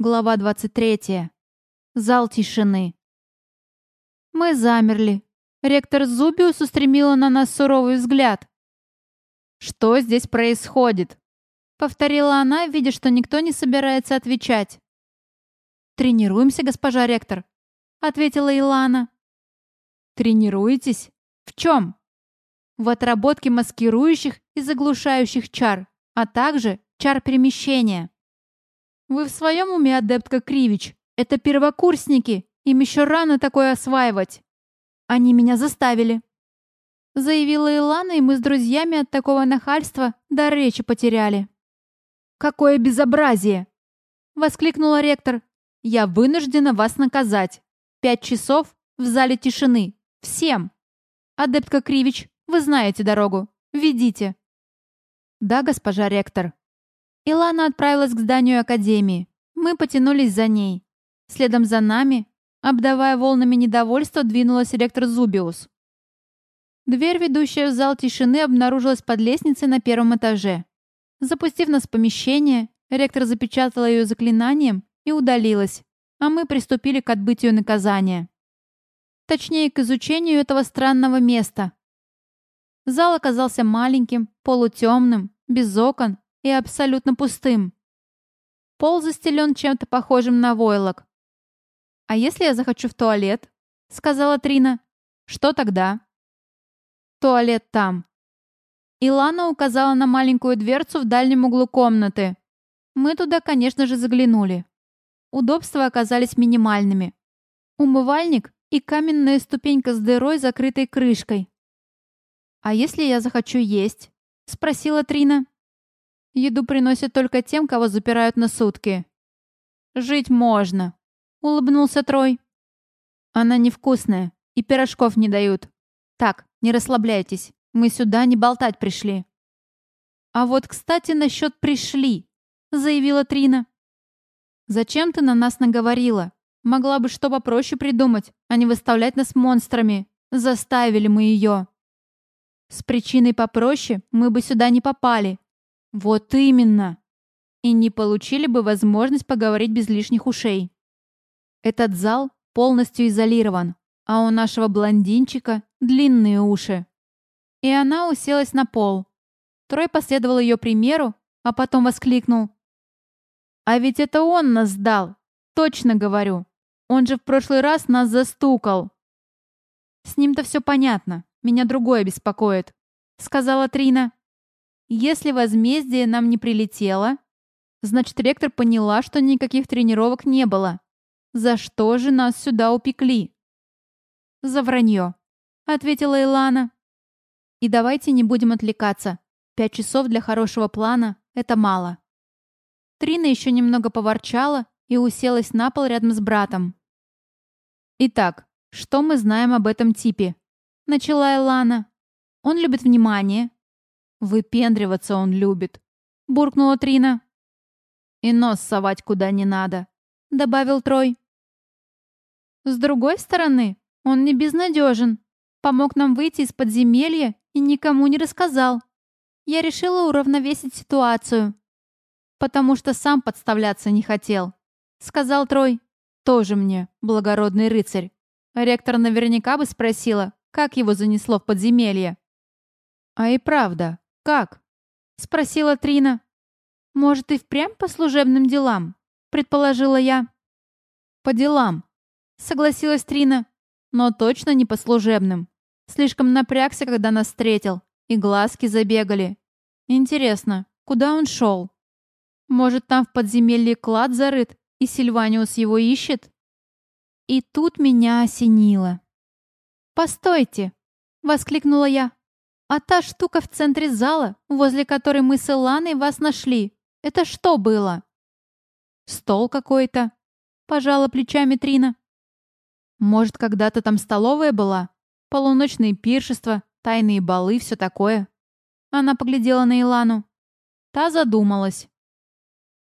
Глава 23. Зал тишины. Мы замерли. Ректор Зубиус устремила на нас суровый взгляд. «Что здесь происходит?» Повторила она, видя, что никто не собирается отвечать. «Тренируемся, госпожа ректор», — ответила Илана. «Тренируетесь? В чем?» «В отработке маскирующих и заглушающих чар, а также чар перемещения». «Вы в своем уме, адептка Кривич? Это первокурсники. Им еще рано такое осваивать». «Они меня заставили», — заявила Илана, и мы с друзьями от такого нахальства до речи потеряли. «Какое безобразие!» — воскликнула ректор. «Я вынуждена вас наказать. Пять часов в зале тишины. Всем. Адептка Кривич, вы знаете дорогу. Ведите». «Да, госпожа ректор», Илана отправилась к зданию Академии. Мы потянулись за ней. Следом за нами, обдавая волнами недовольства, двинулась ректор Зубиус. Дверь, ведущая в зал тишины, обнаружилась под лестницей на первом этаже. Запустив нас в помещение, ректор запечатала ее заклинанием и удалилась, а мы приступили к отбытию наказания. Точнее, к изучению этого странного места. Зал оказался маленьким, полутемным, без окон и абсолютно пустым. Пол застелен чем-то похожим на войлок. «А если я захочу в туалет?» — сказала Трина. «Что тогда?» «Туалет там». Илана указала на маленькую дверцу в дальнем углу комнаты. Мы туда, конечно же, заглянули. Удобства оказались минимальными. Умывальник и каменная ступенька с дырой, закрытой крышкой. «А если я захочу есть?» — спросила Трина. Еду приносят только тем, кого запирают на сутки. Жить можно, улыбнулся Трой. Она невкусная, и пирожков не дают. Так, не расслабляйтесь, мы сюда не болтать пришли. А вот, кстати, насчет пришли, заявила Трина. Зачем ты на нас наговорила? Могла бы что попроще придумать, а не выставлять нас монстрами. Заставили мы ее. С причиной попроще мы бы сюда не попали, вот именно. И не получили бы возможность поговорить без лишних ушей. Этот зал полностью изолирован, а у нашего блондинчика длинные уши. И она уселась на пол. Трой последовал ее примеру, а потом воскликнул. «А ведь это он нас сдал! Точно говорю! Он же в прошлый раз нас застукал!» «С ним-то все понятно, меня другое беспокоит», — сказала Трина. Если возмездие нам не прилетело, значит, ректор поняла, что никаких тренировок не было. За что же нас сюда упекли? За вранье, ответила Илана. И давайте не будем отвлекаться. Пять часов для хорошего плана — это мало. Трина еще немного поворчала и уселась на пол рядом с братом. «Итак, что мы знаем об этом типе?» Начала Илана. «Он любит внимание, Выпендриваться он любит. Буркнула Трина. И нос совать куда не надо. Добавил Трой. С другой стороны, он не безнадежен. Помог нам выйти из подземелья и никому не рассказал. Я решила уравновесить ситуацию. Потому что сам подставляться не хотел. Сказал Трой. Тоже мне, благородный рыцарь. Ректор наверняка бы спросила, как его занесло в подземелье. А и правда, «Как?» — спросила Трина. «Может, и впрямь по служебным делам?» — предположила я. «По делам», — согласилась Трина. «Но точно не по служебным. Слишком напрягся, когда нас встретил, и глазки забегали. Интересно, куда он шел? Может, там в подземелье клад зарыт, и Сильваниус его ищет?» И тут меня осенило. «Постойте!» — воскликнула я. А та штука в центре зала, возле которой мы с Иланой вас нашли, это что было? Стол какой-то. Пожала плечами Трина. Может, когда-то там столовая была? Полуночные пиршества, тайные балы, все такое. Она поглядела на Илану. Та задумалась.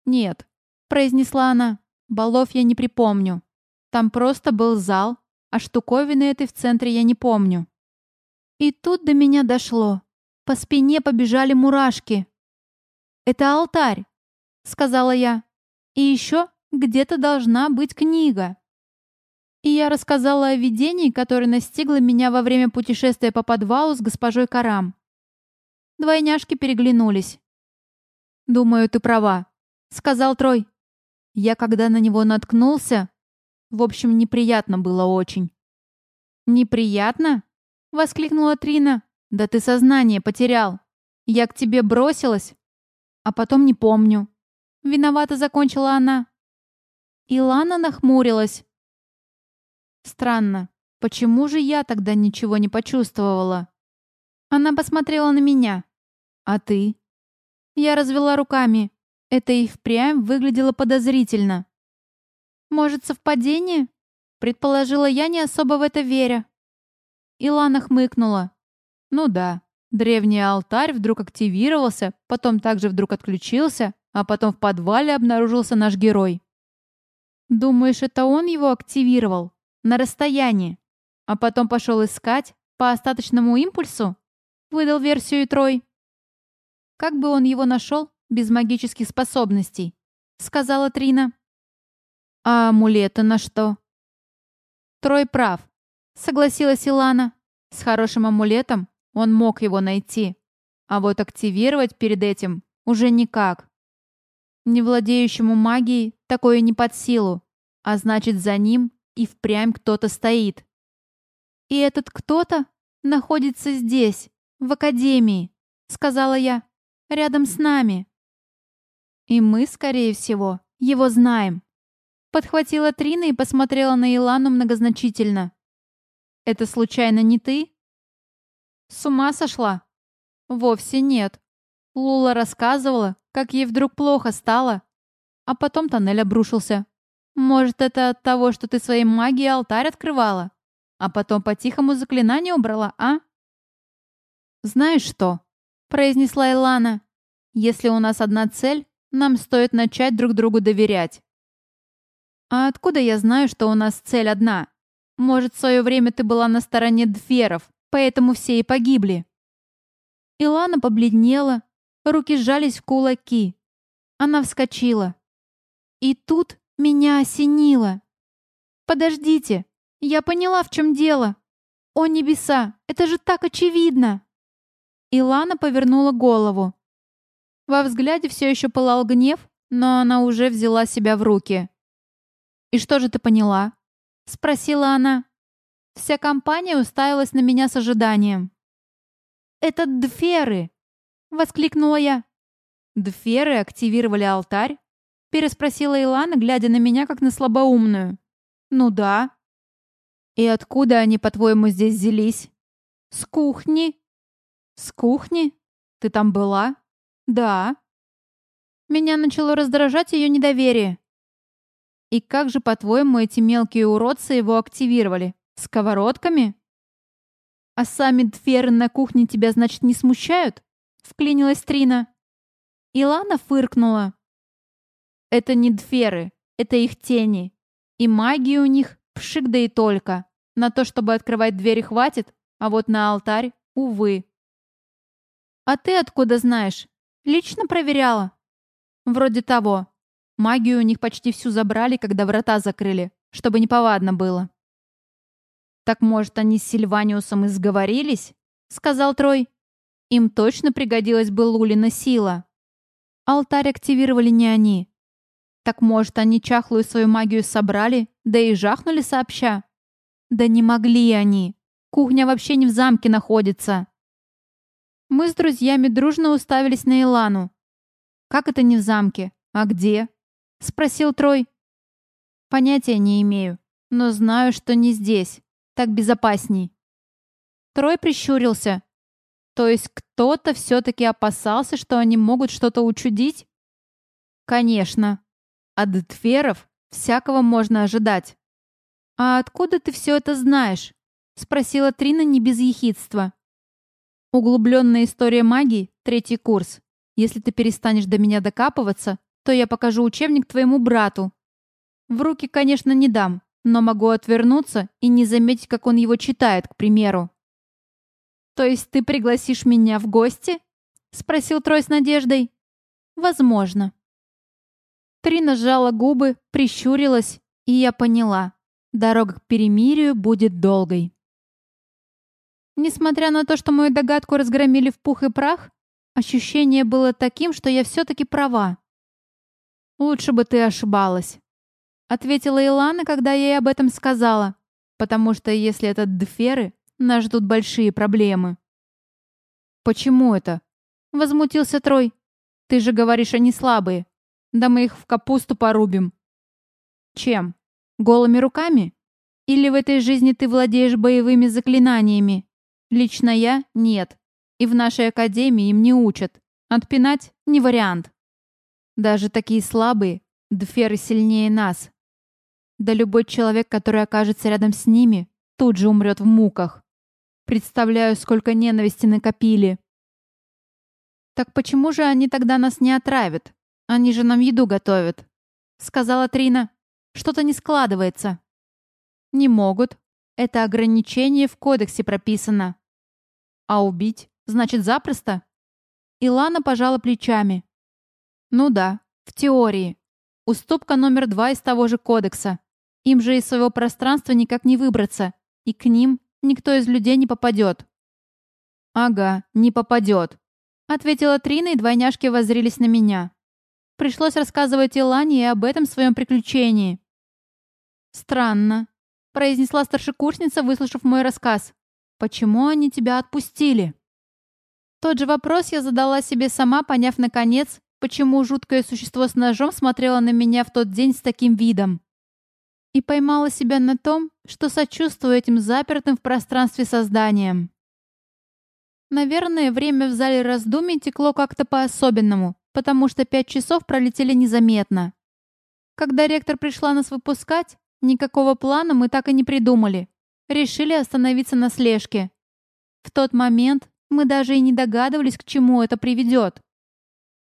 «Нет», — произнесла она, — «балов я не припомню. Там просто был зал, а штуковины этой в центре я не помню». И тут до меня дошло. По спине побежали мурашки. «Это алтарь», — сказала я. «И еще где-то должна быть книга. И я рассказала о видении, которое настигло меня во время путешествия по подвалу с госпожой Карам. Двойняшки переглянулись. «Думаю, ты права», — сказал Трой. Я когда на него наткнулся... В общем, неприятно было очень. «Неприятно?» — воскликнула Трина. «Да ты сознание потерял. Я к тебе бросилась, а потом не помню». Виновато закончила она. Илана нахмурилась. Странно, почему же я тогда ничего не почувствовала? Она посмотрела на меня. А ты? Я развела руками. Это и впрямь выглядело подозрительно. Может, совпадение? Предположила я, не особо в это веря. Илана хмыкнула. Ну да, древний алтарь вдруг активировался, потом также вдруг отключился, а потом в подвале обнаружился наш герой. Думаешь, это он его активировал? На расстоянии. А потом пошел искать по остаточному импульсу? Выдал версию Трой. Как бы он его нашел без магических способностей? Сказала Трина. А амулеты на что? Трой прав. Согласилась Илана. С хорошим амулетом он мог его найти. А вот активировать перед этим уже никак. Не владеющему магией такое не под силу, а значит, за ним и впрямь кто-то стоит. И этот кто-то находится здесь, в академии, сказала я, рядом с нами. И мы, скорее всего, его знаем. Подхватила Трина и посмотрела на Илану многозначительно. «Это случайно не ты?» «С ума сошла?» «Вовсе нет. Лула рассказывала, как ей вдруг плохо стало. А потом тоннель обрушился. Может, это от того, что ты своей магией алтарь открывала? А потом по-тихому заклинание убрала, а? «Знаешь что?» — произнесла Илана. «Если у нас одна цель, нам стоит начать друг другу доверять». «А откуда я знаю, что у нас цель одна? Может, в свое время ты была на стороне дферов, поэтому все и погибли?» Илана побледнела, Руки сжались в кулаки. Она вскочила. И тут меня осенило. «Подождите, я поняла, в чем дело. О небеса, это же так очевидно!» Илана повернула голову. Во взгляде все еще пылал гнев, но она уже взяла себя в руки. «И что же ты поняла?» — спросила она. Вся компания уставилась на меня с ожиданием. «Это Дферы!» Воскликнула я. «Дферы активировали алтарь?» Переспросила Илана, глядя на меня, как на слабоумную. «Ну да». «И откуда они, по-твоему, здесь взялись?» «С кухни». «С кухни? Ты там была?» «Да». Меня начало раздражать ее недоверие. «И как же, по-твоему, эти мелкие уродцы его активировали? Сковородками?» «А сами дферы на кухне тебя, значит, не смущают?» — вклинилась Трина. Илана фыркнула. «Это не дферы, это их тени. И магии у них пшик да и только. На то, чтобы открывать двери, хватит, а вот на алтарь, увы». «А ты откуда знаешь? Лично проверяла?» «Вроде того. Магию у них почти всю забрали, когда врата закрыли, чтобы неповадно было». «Так, может, они с Сильваниусом и сговорились?» — сказал Трой. Им точно пригодилась бы Лулина сила. Алтарь активировали не они. Так может, они чахлую свою магию собрали, да и жахнули сообща? Да не могли они. Кухня вообще не в замке находится. Мы с друзьями дружно уставились на Илану. «Как это не в замке? А где?» — спросил Трой. «Понятия не имею, но знаю, что не здесь. Так безопасней». Трой прищурился, то есть кто-то все-таки опасался, что они могут что-то учудить? Конечно. От Детферов всякого можно ожидать. «А откуда ты все это знаешь?» — спросила Трина не без ехидства. «Углубленная история магии, третий курс. Если ты перестанешь до меня докапываться, то я покажу учебник твоему брату. В руки, конечно, не дам, но могу отвернуться и не заметить, как он его читает, к примеру. «То есть ты пригласишь меня в гости?» — спросил Трой с надеждой. «Возможно». Трина сжала губы, прищурилась, и я поняла. Дорога к перемирию будет долгой. Несмотря на то, что мою догадку разгромили в пух и прах, ощущение было таким, что я все-таки права. «Лучше бы ты ошибалась», — ответила Илана, когда я ей об этом сказала, потому что если это дферы, нас ждут большие проблемы. «Почему это?» — возмутился Трой. «Ты же говоришь, они слабые. Да мы их в капусту порубим». «Чем? Голыми руками? Или в этой жизни ты владеешь боевыми заклинаниями? Лично я — нет. И в нашей академии им не учат. Отпинать — не вариант. Даже такие слабые, дферы сильнее нас. Да любой человек, который окажется рядом с ними, тут же умрет в муках. Представляю, сколько ненависти накопили. «Так почему же они тогда нас не отравят? Они же нам еду готовят», — сказала Трина. «Что-то не складывается». «Не могут. Это ограничение в кодексе прописано». «А убить? Значит, запросто?» Илана пожала плечами. «Ну да, в теории. Уступка номер два из того же кодекса. Им же из своего пространства никак не выбраться, и к ним никто из людей не попадет». «Ага, не попадет», — ответила Трина, и двойняшки воззрились на меня. Пришлось рассказывать Илане и об этом своем приключении. «Странно», — произнесла старшекурсница, выслушав мой рассказ. «Почему они тебя отпустили?» Тот же вопрос я задала себе сама, поняв наконец, почему жуткое существо с ножом смотрело на меня в тот день с таким видом и поймала себя на том, что сочувствую этим запертым в пространстве созданиям. Наверное, время в зале раздумий текло как-то по-особенному, потому что пять часов пролетели незаметно. Когда ректор пришла нас выпускать, никакого плана мы так и не придумали. Решили остановиться на слежке. В тот момент мы даже и не догадывались, к чему это приведет.